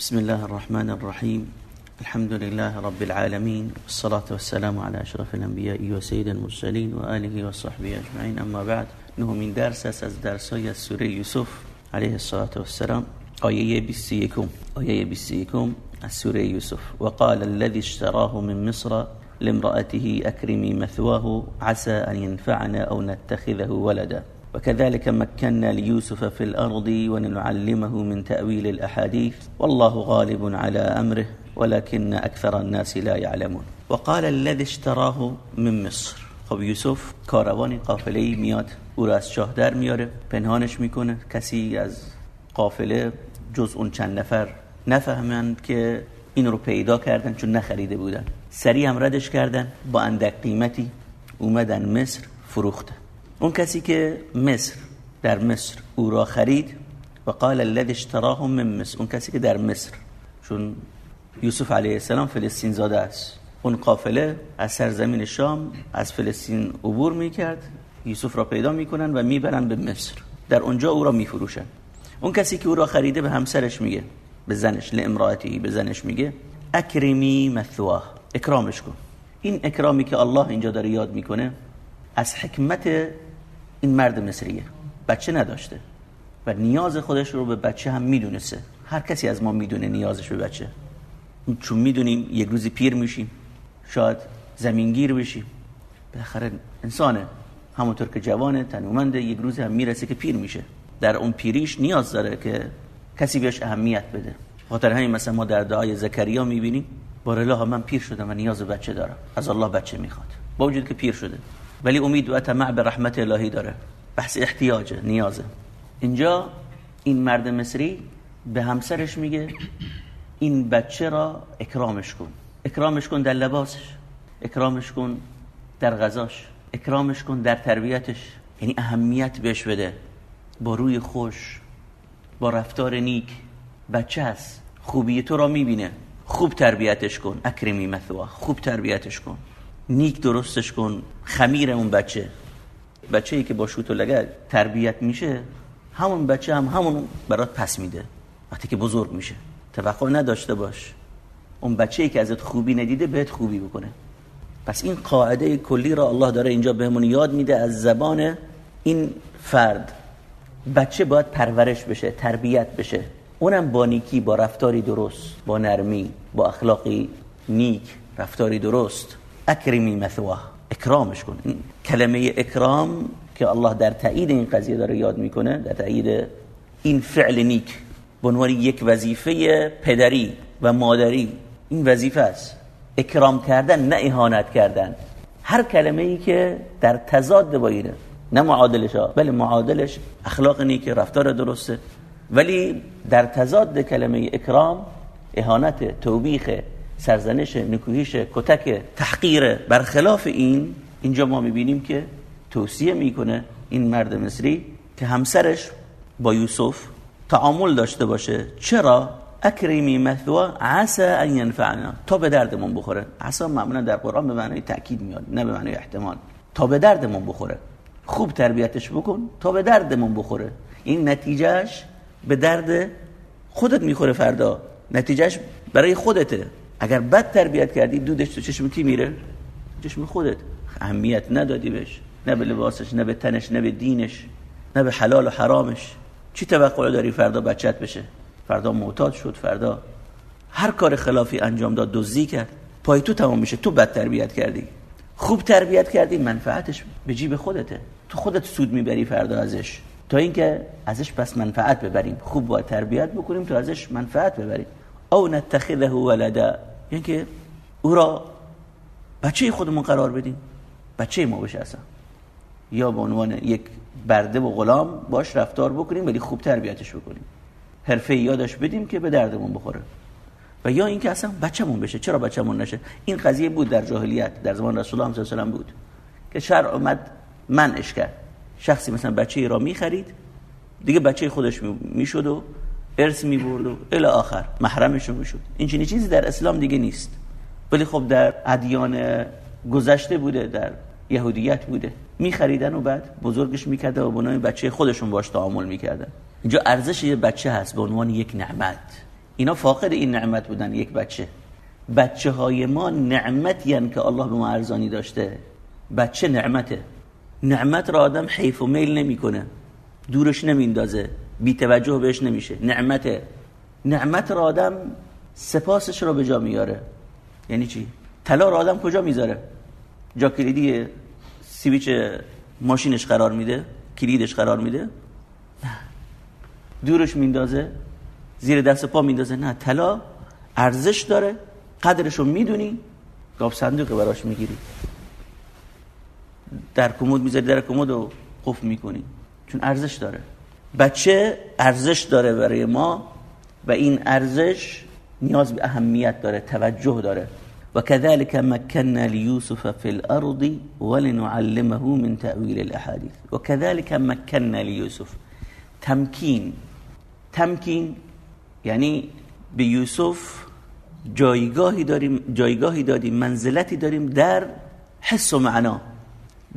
بسم الله الرحمن الرحيم. الحمد لله رب العالمين والصلاة والسلام على أشرف الأنبياء وسيد المرسلين وآله وصحبه أجمعين. أما بعد نهو من درس از درس های سورة یوسف علیه الصلاة والسلام 21 آیه 21 از سوره یوسف وقال الذي اشتراه من مصر لامرأته أكرمي مثواه عسى أن ينفعنا أو نتخذه ولدا. وكذلك مكنا ليوسف في الأرض ونعلمه من تأويل الأحاديث والله غالب على أمره ولكن أكثر الناس لا يعلمون. وقال الذي اشتراه من مصر. خب یوسف کاروانی قافله میاد او را از میاره پنهانش می‌کنه. کسی از قافله جز اون چند نفر نفهمند که این رو پیدا کردن چون نخریده بودن. سریع هم ردش کردن با اندک قیمتی اومدن مصر فروخته اون کسی که مصر در مصر او را خرید و قال الذي اشتراه من مصر. اون کسی که در مصر. چون یوسف علیه السلام فلسطین زاده است. اون قافله از سرزمین شام از فلسطین عبور می‌کرد. یوسف را پیدا می‌کنن و می‌برن به مصر. در اونجا او را میفروشن. اون کسی که او را خریده به همسرش میگه به زنش لامراتی به زنش میگه اکرمی مثواه. اکرامش کن. این اکرامی که الله اینجا داره یاد می‌کنه از حکمت این مرد مصریه. بچه نداشته. و نیاز خودش رو به بچه هم می‌دونسته هر کسی از ما می‌دونه نیازش به بچه. چون می‌دونیم یک روزی پیر میشیم. شاید زمینگیر بشیم. بالاخره انسانه همونطور که جوانه تنومنده یک روزی هم می‌رسه که پیر میشه. در اون پیریش نیاز داره که کسی بهش اهمیت بده. خاطر همین مثلا ما در دعای زکریا می‌بینیم. بار الله من پیر شدم و نیاز به بچه دارم. از الله بچه می‌خواد. با وجود که پیر شده. ولی امید و طمع به رحمت الهی داره. بحث احتیاجه نیازه. اینجا این مرد مصری به همسرش میگه این بچه را اکرامش کن. اکرامش کن در لباسش اکرامش کن در غذاش اکرامش کن در تربیتش. یعنی اهمیت بهش بده. با روی خوش با رفتار نیک. بچه هست خوبی تو را می‌بینه. خوب تربیتش کن اکرمی مثوا. خوب تربیتش کن. نیک درستش کن خمیر اون بچه. بچه ای که با شوت و تربیت میشه همون بچه هم همون برات پس میده. وقتی که بزرگ میشه. توقع نداشته باش. اون بچه ای که ازت خوبی ندیده بهت خوبی بکنه. پس این قاعده کلی را الله داره اینجا بهمون یاد میده از زبان این فرد. بچه باید پرورش بشه تربیت بشه. اونم با نیکی با رفتاری درست با نرمی با اخلاقی نیک رفتاری درست. اکرمی مثواه اکرامش کن این کلمه اکرام که الله در تایید این قضیه داره یاد می‌کنه در تایید این فعل نیک به یک وظیفه پدری و مادری این وظیفه است. اکرام کردن نه اهانت کردن. هر کلمه ای که در تضاد با اینه نه معادلش ها بله معادلش اخلاق نیک رفتار درسته. ولی در تضاد کلمه اکرام اهانت توبیخ سرزنش نکوهیش کتک تحقیر برخلاف این اینجا ما می‌بینیم که توصیه می‌کنه این مرد مصری که همسرش با یوسف تعامل داشته باشه. چرا؟ اکریمی مثوا عسى ان ينفعنا. تا به دردمون بخوره. عسى معمولا در قرآن به معنای تاکید میاد نه به معنای احتمال. تا به دردمون بخوره. خوب تربیتش بکن تا به دردمون بخوره. این نتیجهش به درد خودت می‌خوره فردا. نتیجهش برای خودته. اگر بد تربیت کردی دودش تو چشم کی میره؟ چشم خودت. اهمیت ندادی بهش. نه به لباسش نه به تنش نه به دینش نه به حلال و حرامش. چی توقع داری فردا بچت بشه؟ فردا معتاد شد فردا. هر کار خلافی انجام داد دزدی کرد. پای تو تمام میشه. تو بد تربیت کردی. خوب تربیت کردی منفعتش به جیب خودته. تو خودت سود می‌بری فردا ازش. تا اینکه ازش پس منفعت ببریم. خوب با تربیت بکنیم تو ازش منفعت ببریم. او نتخذه ولدا. یعنی که او را بچه خودمون قرار بدیم. بچه ما بشه اصلا. یا به عنوان یک برده و غلام باش رفتار بکنیم ولی خوب تربیتش بکنیم. حرفه یادش بدیم که به دردمون بخوره. و یا اینکه اصلا بچه‌مون بشه. چرا بچه‌مون نشه؟ این قضیه بود در جاهلیت در زمان رسول الله صلی الله علیه و بود. که شرع اومد منعش کرد. شخصی مثلا بچه ای را می‌خرید دیگه بچه خودش می‌شد و ارث می‌برد و الی آخر محرمشون می‌شد. این چنین چیزی در اسلام دیگه نیست. ولی خب در ادیان گذشته بوده در یهودیت بوده. میخریدن و بعد بزرگش می‌کرده و بنای بچه خودشون باش تعامل می‌کردن. اینجا ارزش یه بچه هست به عنوان یک نعمت. اینا فاقد این نعمت بودن یک بچه. بچه های ما نعمتی که الله به ما ارزانی داشته. بچه نعمته. نعمت را آدم حیف و میل نمی‌کنه. دورش نمیندازه بی توجه بهش نمیشه. نعمته نعمت را آدم سپاسش رو به جا میاره. یعنی چی؟ طلا را آدم کجا می‌ذاره؟ جا کلیدی سیویچ ماشینش قرار میده؟ کلیدش قرار میده؟ نه. دورش میندازه؟ زیر دست پا میندازه؟ نه. طلا ارزش داره. قدرش رو می‌دونی. گاف صندوق براش می‌گیری. در کمود می‌ذاری در کمود رو قفل می‌کنی. چون ارزش داره. بچه ارزش داره برای ما و این ارزش نیاز به اهمیت داره توجه داره. و كذلك مكنا ليوسف في الارض ولنعلمه من تأويل الاحاديث و كذلك مكنا ليوسف تمکین. تمکین یعنی به یوسف جایگاهی داریم جایگاهی دادیم منزلتی داریم در حس و معنا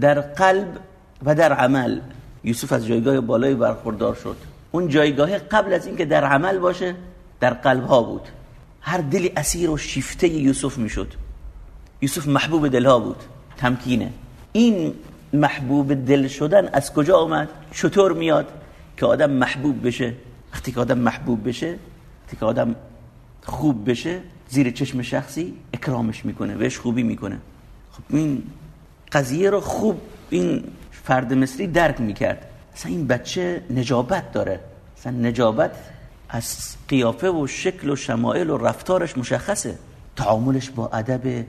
در قلب و در عمل. یوسف از جایگاه بالای برخوردار شد. اون جایگاه قبل از اینکه در عمل باشه در قلب ها بود. هر دلی اسیر و شیفته یوسف می‌شد. یوسف محبوب دلها بود. تمکینه. این محبوب دل شدن از کجا آمد؟ چطور میاد که آدم محبوب بشه؟ وقتی که آدم محبوب بشه وقتی که آدم خوب بشه زیر چشم شخصی اکرامش می‌کنه بهش خوبی می‌کنه. خب این قضیه رو خوب این فرد مصری درک می‌کرد. اصلا این بچه نجابت داره. اصلا نجابت از قیافه و شکل و شمایل و رفتارش مشخصه. تعاملش با ادب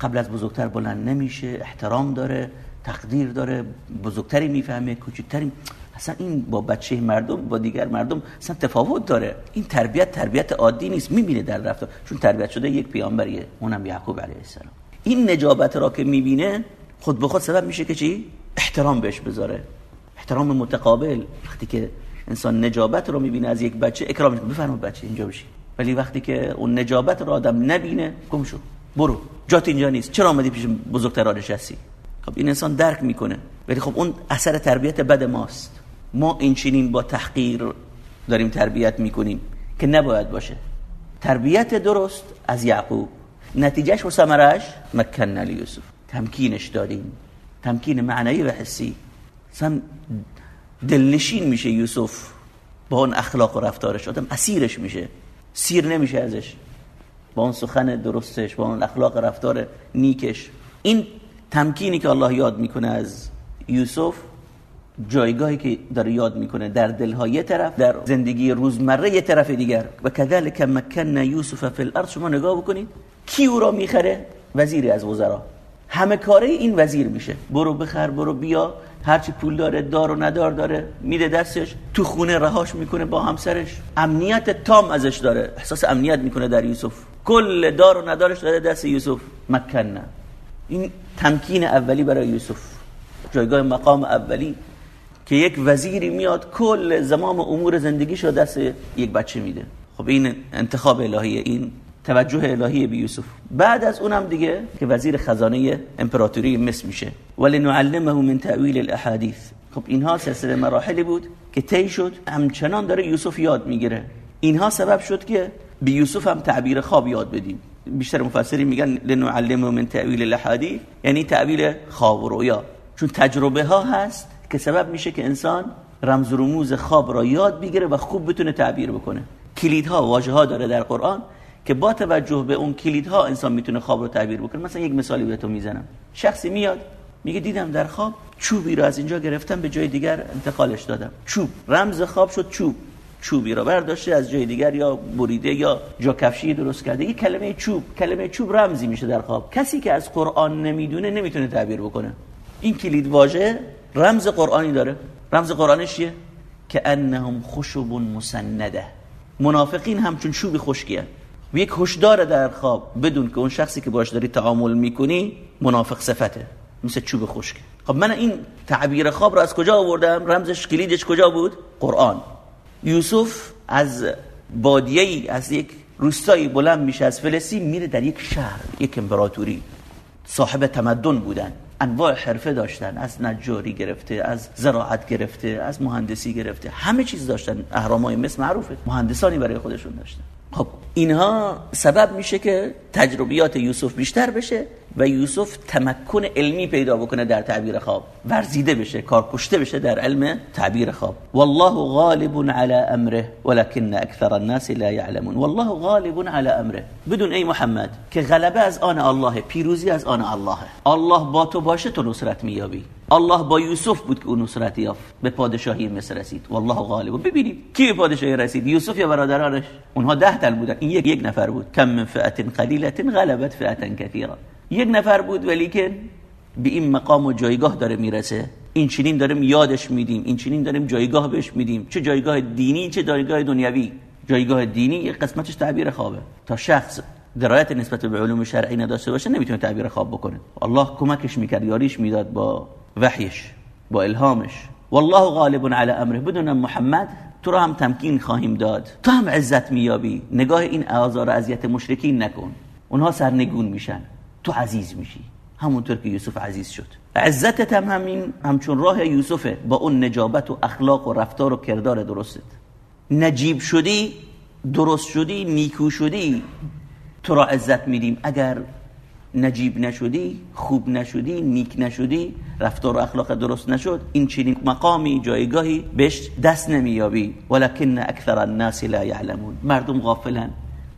قبل از بزرگتر بلند نمیشه احترام داره تقدیر داره بزرگتری می‌فهمه کوچکتری. اصلا این با بچه مردم با دیگر مردم اصلا تفاوت داره. این تربیت تربیت عادی نیست می‌بینه در رفتار. چون تربیت شده یک پیامبریه اونم یعقوب علیه السلام. این نجابت را که می‌بینه خود به خود سبب میشه که چی؟ احترام بهش بذاره. احترام متقابل. وقتی که انسان نجابت رو می‌بینه از یک بچه اکرامش بفرمایید بچه اینجا بشی ولی وقتی که اون نجابت رو آدم نبینه گم شو. برو. جات اینجا نیست. چرا آمدی پیش بزرگترا نشستی خب این انسان درک می‌کنه. ولی خب اون اثر تربیت بد ماست. ما این چنین با تحقیر داریم تربیت می‌کنیم که نباید باشه. تربیت درست از یعقوب. نتیجهش و ثمرش مکن یوسف. تمکینش دادیم تمکین معنایی و حسی. سن دلنشین میشه یوسف با اون اخلاق و رفتارش. آدم اسیرش میشه. سیر نمیشه ازش. با اون سخن درستش با اون اخلاق رفتار نیکش. این تمکینی که الله یاد می‌کنه از یوسف جایگاهی که داره یاد می‌کنه در دلها یه طرف در زندگی روزمره یه طرف دیگر. و کذلک مکن یوسف فی الارض. شما نگاه بکنید کی او را می‌خره؟ وزیری از وزرا. همه کاره این وزیر میشه. برو بخر برو بیا. هرچی پول داره دار و ندار داره. میده دستش. تو خونه رهاش می‌کنه با همسرش. امنیت تام ازش داره. احساس امنیت می‌کنه در یوسف. کل دار و ندارش داره دست یوسف. مکنه. این تمکین اولی برای یوسف. جایگاه مقام اولی. که یک وزیری میاد کل زمام امور زندگیش رو دست یک بچه میده. خب این انتخاب الهیه این توجه الهی به یوسف. بعد از اونم دیگه که وزیر خزانه امپراتوری مصر میشه. ولی نعلمه من تأویل الاحادیث. خب اینها سلسله مراحلی بود که طی شد. همچنان داره یوسف یاد می‌گیره. اینها سبب شد که به یوسف هم تعبیر خواب یاد بدیم. بیشتر مفسرین میگن لنعلمه من تأویل الاحادیث یعنی تعبیر خواب و رویا چون تجربه ها هست که سبب میشه که انسان رمز و رموز خواب را یاد بگیره و خوب بتونه تعبیر بکنه. کلیدها واژه ها داره در قرآن. که با توجه به اون کلیدها انسان می‌تونه خواب رو تعبیر بکنه. مثلا یک مثالی بهتون می‌زنم. شخصی میاد میگه دیدم در خواب چوبی رو از اینجا گرفتم به جای دیگر انتقالش دادم. چوب. رمز خواب شد چوب. چوبی رو برداشته از جای دیگر یا بریده یا جا کفشی درست کرده. این کلمه چوب. کلمه چوب رمزی میشه در خواب. کسی که از قرآن نمی‌دونه نمی‌تونه تعبیر بکنه. این کلید واژه رمز قرآنی داره. رمز قرآنش چیه؟ که انهم خشب مسنده. منافقین همچون چوب خشکیه. و یک هشدار در خواب بدون که اون شخصی که باش داری تعامل می‌کنی منافق صفته. مثل چوب خشک. خب من این تعبیر خواب رو از کجا آوردم؟ رمزش کلیدش کجا بود؟ قرآن. یوسف از بادیه از یک روستایی بلند میشه از فلسطین میره در یک شهر یک امپراتوری. صاحب تمدن بودن. انواع حرفه داشتن. از نجاری گرفته از زراعت گرفته از مهندسی گرفته. همه چیز داشتن. اهرامای مصر معروفه. مهندسانی برای خودشون داشتن. خب اینها سبب میشه که تجربیات یوسف بیشتر بشه و یوسف تمکن علمی پیدا بکنه در تعبیر خواب. ورزیده بشه کارکشته بشه در علم تعبیر خواب. والله غالب على امره ولكن اکثر الناس لا يعلمون والله غالب على امره. بدون ای محمد که غلبه از آن الله پیروزی از آن الله. الله با تو باشه تو نصرت مییابی. الله با یوسف بود که اون نصرت یافت. به پادشاهی مصر رسید. والله غالب. ببینیم کی به پادشاهی رسید؟ یوسف یا برادرانش؟ اونها ده تن بودن. این یک یک نفر بود. کم من فئه قلیله غلبت فئه کثیره یک نفر بود ولی که به این مقام و جایگاه داره می‌رسه. این چنین داریم یادش میدیم. این چنین داریم جایگاه بهش میدیم. چه جایگاه دینی چه جایگاه دنیوی. جایگاه دینی قسمتش تعبیر خوابه. تا شخص درایت نسبت به علوم شرعی نداشته باشه نمی‌تونه تعبیر خواب بکنه. الله کمکش می‌کرد یاریش می‌داد با وحیش با الهامش. والله غالب على امره. بدون محمد تو را هم تمکین خواهیم داد. تو هم عزت میابی نگاه این آزار و اذیت مشرکین نکن. اونها سرنگون میشن. تو عزیز میشی. همونطور که یوسف عزیز شد. عزتت هم همین همچون راه یوسفه. با اون نجابت و اخلاق و رفتار و کردار درستت. نجیب شدی درست شدی نیکو شدی. تو را عزت میدیم. اگر نجیب نشدی خوب نشدی نیک نشدی رفتار و اخلاق درست نشد این چنین مقامی جایگاهی بهش دست نمییابی. ولکن اکثر الناس لا یعلمون. مردم غافلن.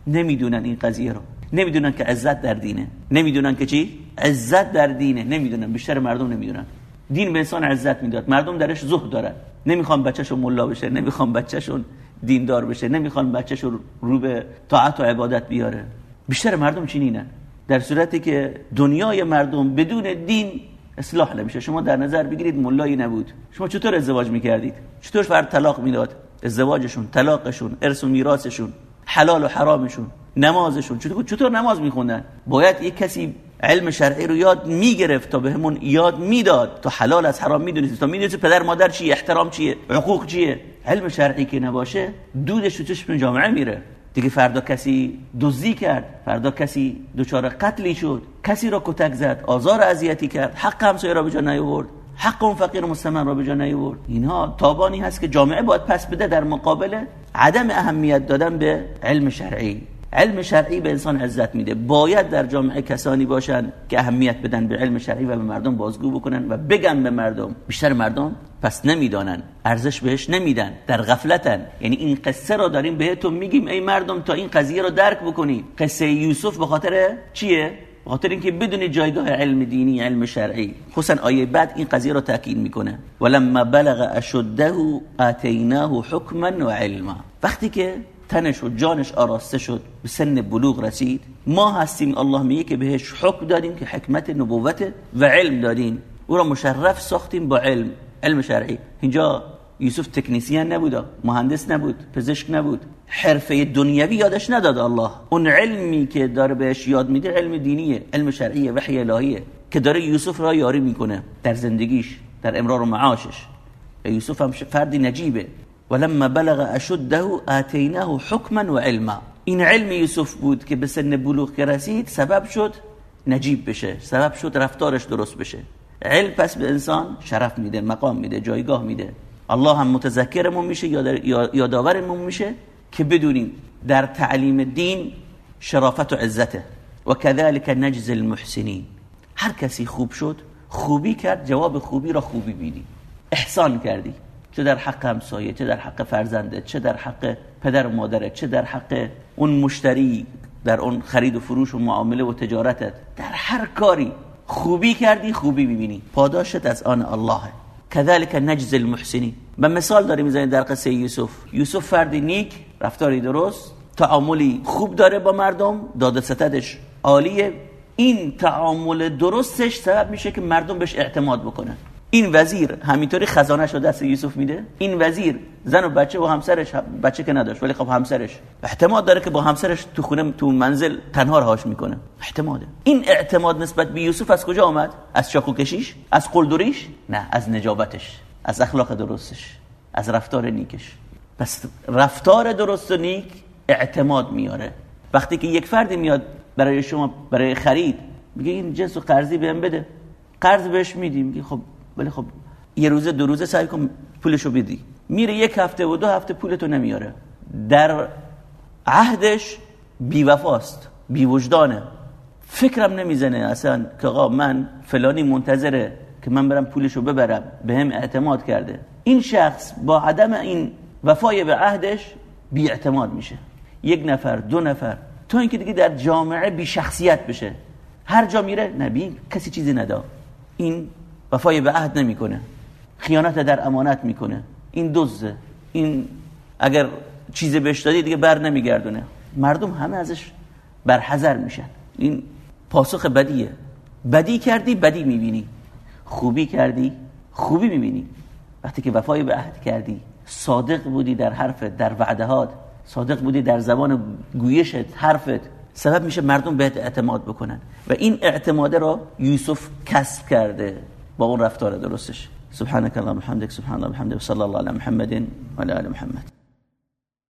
نمی‌دونن این قضیه رو. نمی‌دونن که عزت در دینه. نمی‌دونن که چی؟ عزت در دینه. نمی‌دونن. بیشتر مردم نمی‌دونن. دین به انسان عزت می‌داد. مردم درش زهد دارن. نمی‌خوان بچه‌شون ملا بشه. نمی‌خوان بچه‌شون دیندار بشه. نمی‌خوان بچه‌شون رو به طاعت و عبادت بیاره. بیشتر مردم چنینن. در صورتی که دنیای مردم بدون دین اصلاح نمیشه. شما در نظر بگیرید ملایی نبود. شما چطور ازدواج می‌کردید؟ چطور فرد طلاق می‌داد؟ ازدواجشون طلاقشون ارث و میراثشون حلال و حرامشون نمازشون. چطور چطور نماز میخوندن؟ باید یک کسی علم شرعی رو یاد می‌گرفت تا بهمون یاد می‌داد. تو حلال از حرام می‌دونید تا می‌دونید پدر مادر چیه احترام چیه حقوق چیه؟ علم شرعی که نباشه دودش تو چشم جامعه میره. دیگه فردا کسی دزدی کرد فردا کسی دچار قتلی شد کسی را کتک زد آزار اذیتی کرد حق همسایه را به جا نیاورد حق اون فقیر مستمن را به جا نیاورد. اینها تابانی هست که جامعه باید پس بده در مقابل عدم اهمیت دادن به علم شرعی. علم شرعی به انسان عزت میده. باید در جامعه کسانی باشن که اهمیت بدن به علم شرعی و به مردم بازگو بکنن و بگن به مردم بیشتر مردم پس نمی‌دانن ارزش بهش نمیدن در غفلتن. یعنی این قصه رو داریم بهتون میگیم ای مردم تا این قضیه رو درک بکنید. قصه یوسف به خاطر چیه؟ خاطر اینکه بدون جایگاه علم دینی علم شرعی. خصوصا آیه بعد این قضیه رو تاکید می‌کنه. ولما بلغ اشده آتیناه حکما و علما. وقتی که تنش و جانش آراسته شد به سن بلوغ رسید. ما هستیم الله میگه که بهش حکم دادیم که حکمت نبوت و علم دادیم. او را مشرف ساختیم با علم. علم شرعی. اینجا یوسف تکنیسیان نبود مهندس نبود پزشک نبود. حرفه دنیوی یادش نداد الله. اون علمی که داره بهش یاد میده علم دینیه علم شرعیه وحی الهیه. که داره یوسف را یاری می‌کنه در زندگیش در امرار و معاشش. یوسف هم فردی نجیبه. ولما بلغ اشده آتیناه حکما و علما این علم یوسف بود که به سن بلوغ رسید سبب شد نجیب بشه. سبب شد رفتارش درست بشه. علم پس به انسان شرف میده مقام میده جایگاه میده. الله هم متذکرمون میشه یادآورمون میشه که بدونیم در تعلیم دین شرافت و عزته. و كذلك نجز المحسنین. هر کسی خوب شد خوبی کرد جواب خوبی را خوبی بینی. احسان کردی. چه در حق همسایه چه در حق فرزنده چه در حق پدر و مادرت چه در حق اون مشتری در اون خرید و فروش و معامله و تجارتت. در هر کاری خوبی کردی خوبی می‌بینی. پاداشت از آن الله. كذلك نجز المحسنین. به مثال داریم می‌زنیم در قصه یوسف. یوسف فردی نیک رفتاری درست تعاملی خوب داره با مردم داد ستدش عالیه. این تعامل درستش سبب میشه که مردم بهش اعتماد بکنن. این وزیر همینطوری خزانه شده دست یوسف میده؟ این وزیر زن و بچه و همسرش بچه که نداشت ولی خب همسرش. احتمال داره که با همسرش تو خونه تو منزل تنها رهاش می‌کنه. احتماله این اعتماد نسبت به یوسف از کجا آمد؟ از چاکو کشیش؟ از قلدریش؟ نه از نجابتش. از اخلاق درستش. از رفتار نیکش. پس رفتار درست و نیک اعتماد میاره. وقتی که یک فردی میاد برای شما برای خرید میگه این جنس و قرضی بهم بده. قرض بهش میدیم. میگه خب ولی خب یه روزه دو روزه سعی کن پولشو بدی. میره یک هفته و دو هفته پولتو نمیاره. در عهدش بی وفاست بی وجدانه فکرم نمی‌زنه اصلا که آقا من فلانی منتظره که من برم پولشو ببرم به هم اعتماد کرده. این شخص با عدم این وفای به عهدش بی اعتماد میشه. یک نفر دو نفر. تا اینکه دیگه در جامعه بی شخصیت بشه. هر جا میره نبی کسی چیزی ندا. این وفای به عهد نمی‌کنه. خیانت در امانت می‌کنه. این دزه این اگر چیزی بهش دادی دیگه بر نمیگردونه. مردم همه ازش برحذر میشن. این پاسخ بدیه. بدی کردی بدی می‌بینی. خوبی کردی خوبی می‌بینی. وقتی که وفای به عهد کردی صادق بودی در حرفت در وعدهات صادق بودی در زبان گویشت حرفت. سبب میشه مردم بهت اعتماد بکنن. و این اعتماده را یوسف کسب کرده. با اون رفتار درستش. سبحانك اللهم وبحمدك سبحان الله وبحمده وصلى الله على محمد وعلى آل محمد.